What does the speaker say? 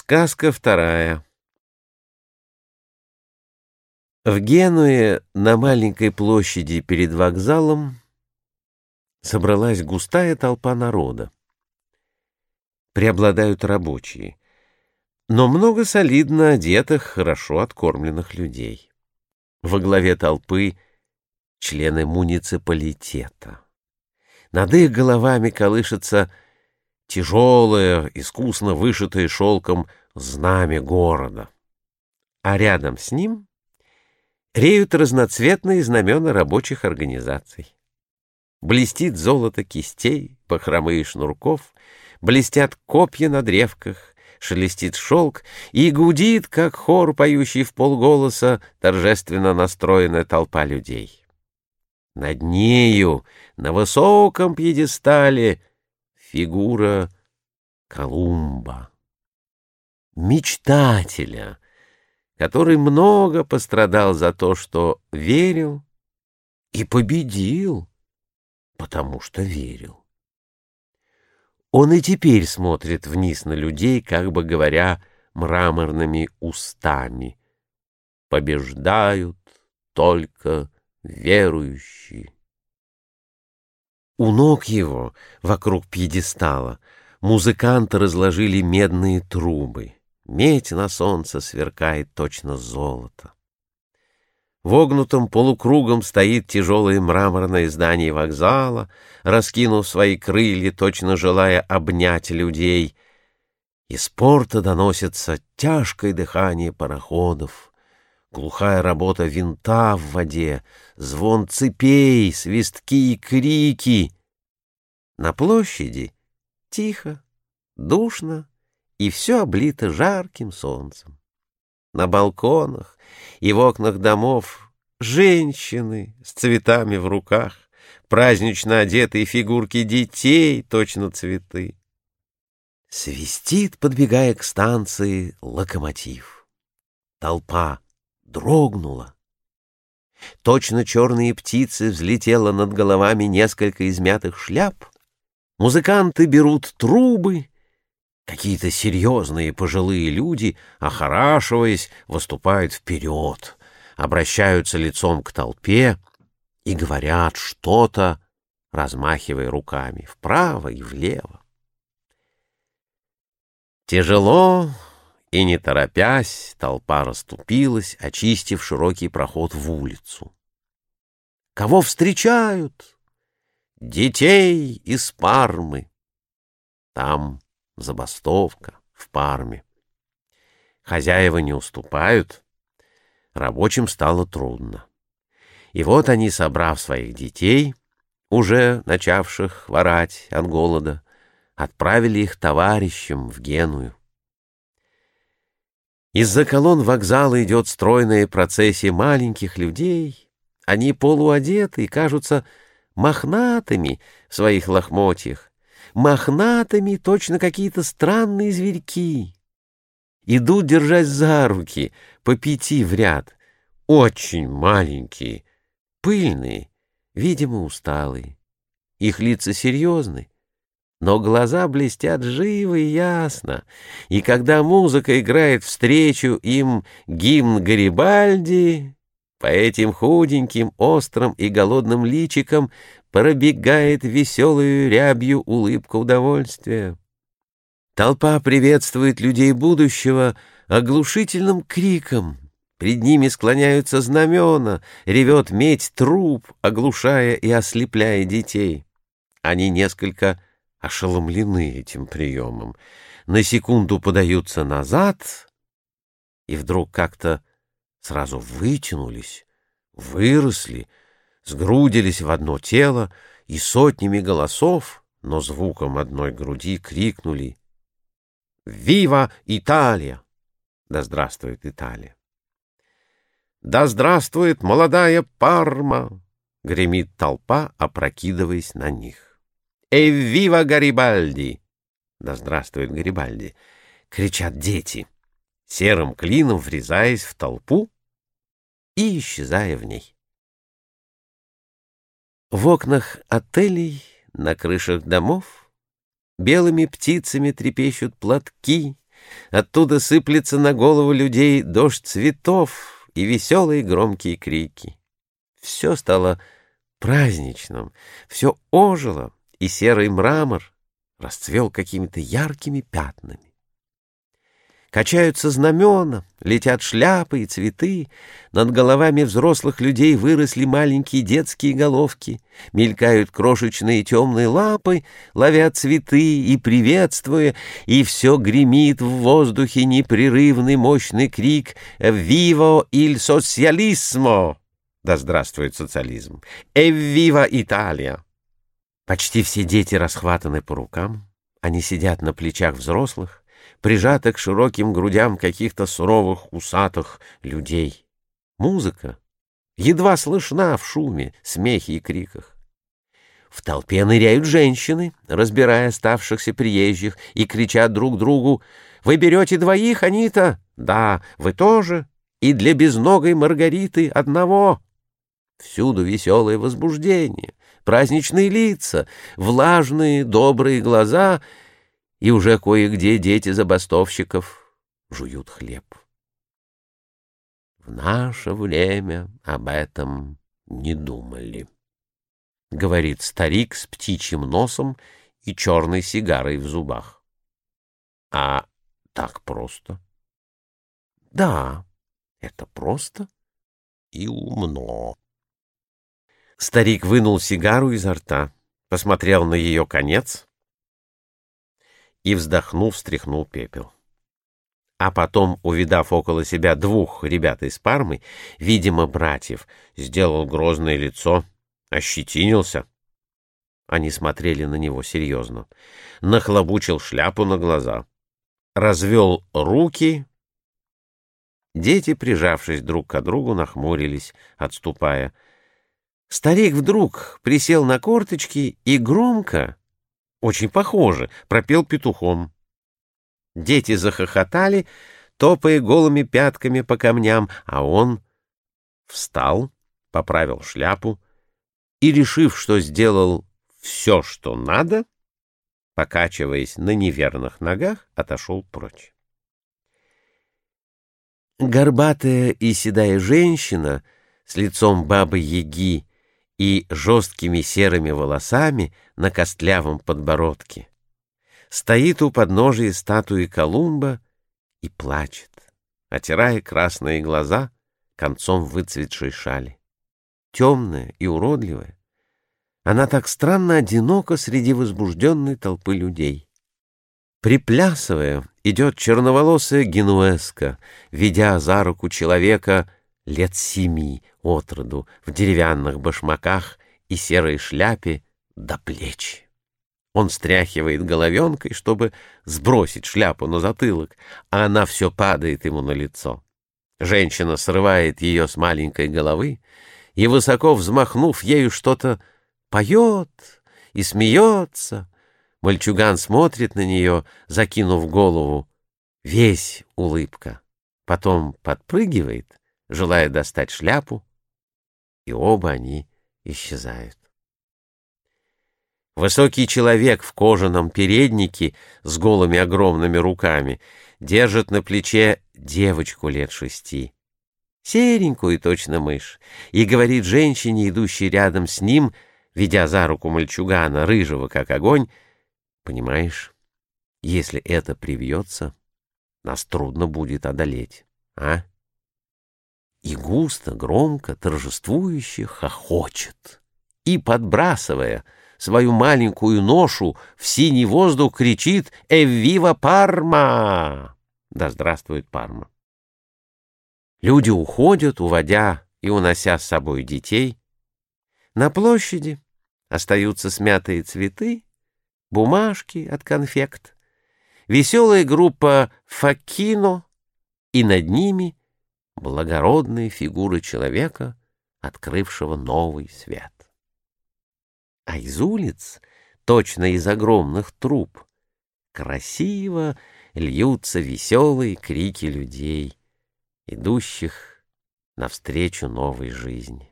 Сказка вторая. В Генуе на маленькой площади перед вокзалом собралась густая толпа народа. Преобладают рабочие, но много солидно одетых, хорошо откормленных людей. Во главе толпы члены муниципалитета. Над их головами колышется тяжелое, искусно вышитое шелком знамя города. А рядом с ним реют разноцветные знамена рабочих организаций. Блестит золото кистей, похромы шнурков, блестят копья на древках, шелестит шелк и гудит, как хор, поющий в полголоса, торжественно настроенная толпа людей. Над нею, на высоком пьедестале, фигура Колумба, мечтателя, который много пострадал за то, что верил и победил, потому что верил. Он и теперь смотрит вниз на людей, как бы говоря мраморными устами. Побеждают только верующие. У ног его, вокруг пьедестала, музыканты разложили медные трубы. Медь на солнце сверкает точно золото. Вогнутым полукругом стоит тяжелое мраморное здание вокзала, раскинув свои крылья, точно желая обнять людей. Из порта доносится тяжкое дыхание пароходов, глухая работа винта в воде, звон цепей, свистки и крики. На площади тихо, душно, и все облито жарким солнцем. На балконах и в окнах домов женщины с цветами в руках, празднично одетые фигурки детей, точно цветы. Свистит, подбегая к станции, локомотив. Толпа дрогнула. Точно черные птицы взлетело над головами несколько измятых шляп. Музыканты берут трубы. Какие-то серьезные пожилые люди, охорашиваясь, выступают вперед, обращаются лицом к толпе и говорят что-то, размахивая руками вправо и влево. Тяжело и, не торопясь, толпа расступилась, очистив широкий проход в улицу. Кого встречают? Детей из Пармы. Там забастовка в Парме. Хозяева не уступают, рабочим стало трудно. И вот они, собрав своих детей, уже начавших хворать от голода, отправили их товарищам в Геную. Из-за колонн вокзала идет стройная процессия маленьких людей. Они полуодеты и кажутся мохнатыми в своих лохмотьях, мохнатыми точно какие-то странные зверьки. Идут, держась за руки, по пяти в ряд, очень маленькие, пыльные, видимо, усталые. Их лица серьезны, но глаза блестят живо и ясно, и когда музыка играет встречу им гимн Гарибальди, по этим худеньким, острым и голодным личикам пробегает веселую рябью улыбка удовольствия. Толпа приветствует людей будущего оглушительным криком. Пред ними склоняются знамена, ревет медь труп, оглушая и ослепляя детей. Они несколько ошеломлены этим приемом, на секунду подаются назад и вдруг как-то сразу вытянулись, выросли, сгрудились в одно тело и сотнями голосов, но звуком одной груди крикнули «Вива Италия!» Да здравствует Италия! «Да здравствует молодая Парма!» — гремит толпа, опрокидываясь на них. «Эввива Гарибальди!» «Да здравствует Гарибальди!» — кричат дети, серым клином врезаясь в толпу и исчезая в ней. В окнах отелей, на крышах домов белыми птицами трепещут платки, Оттуда сыплется на голову людей дождь цветов и веселые громкие крики. Все стало праздничным, все ожило, и серый мрамор расцвел какими-то яркими пятнами. Качаются знамена, летят шляпы и цветы, над головами взрослых людей выросли маленькие детские головки, мелькают крошечные темные лапы, ловят цветы и приветствуя, и все гремит в воздухе непрерывный мощный крик «Vivo il socialismo!» Да здравствует социализм! «Evviva Italia!» Почти все дети расхватаны по рукам, они сидят на плечах взрослых, прижаты к широким грудям каких-то суровых усатых людей. Музыка едва слышна в шуме, смехе и криках. В толпе ныряют женщины, разбирая оставшихся приезжих, и кричат друг другу «Вы берете двоих, Анита?» «Да, вы тоже. И для безногой Маргариты одного». Всюду веселое возбуждение, праздничные лица, влажные добрые глаза — и уже кое-где дети забастовщиков жуют хлеб. В наше время об этом не думали, — говорит старик с птичьим носом и черной сигарой в зубах. А так просто? Да, это просто и умно. Старик вынул сигару изо рта, посмотрел на ее конец — и, вздохнув, встряхнул пепел. А потом, увидав около себя двух ребят из Пармы, видимо, братьев, сделал грозное лицо, ощетинился. Они смотрели на него серьезно. Нахлобучил шляпу на глаза. Развел руки. Дети, прижавшись друг к другу, нахмурились, отступая. Старик вдруг присел на корточки и громко, очень похоже, пропел петухом. Дети захохотали, топая голыми пятками по камням, а он встал, поправил шляпу и, решив, что сделал все, что надо, покачиваясь на неверных ногах, отошел прочь. Горбатая и седая женщина с лицом бабы-яги и жесткими серыми волосами на костлявом подбородке. Стоит у подножия статуи Колумба и плачет, отирая красные глаза концом выцветшей шали. Темная и уродливая, она так странно одинока среди возбужденной толпы людей. Приплясывая, идет черноволосая генуэзка, ведя за руку человека лет семи от роду, в деревянных башмаках и серой шляпе до плеч. Он стряхивает головенкой, чтобы сбросить шляпу на затылок, а она все падает ему на лицо. Женщина срывает ее с маленькой головы и, высоко взмахнув ею, что-то поет и смеется. Мальчуган смотрит на нее, закинув голову, весь улыбка. Потом подпрыгивает желая достать шляпу, и оба они исчезают. Высокий человек в кожаном переднике с голыми огромными руками держит на плече девочку лет шести, серенькую точно мышь, и говорит женщине, идущей рядом с ним, ведя за руку мальчугана, рыжего как огонь, «Понимаешь, если это привьется, нас трудно будет одолеть, а?» И густо, громко, торжествующе хохочет. И, подбрасывая свою маленькую ношу, в синий воздух кричит «Эввива Парма!» Да здравствует Парма! Люди уходят, уводя и унося с собой детей. На площади остаются смятые цветы, бумажки от конфект, веселая группа «Факино», и над ними — благородные фигуры человека, открывшего новый свет. А из улиц, точно из огромных труб, красиво льются веселые крики людей, идущих навстречу новой жизни.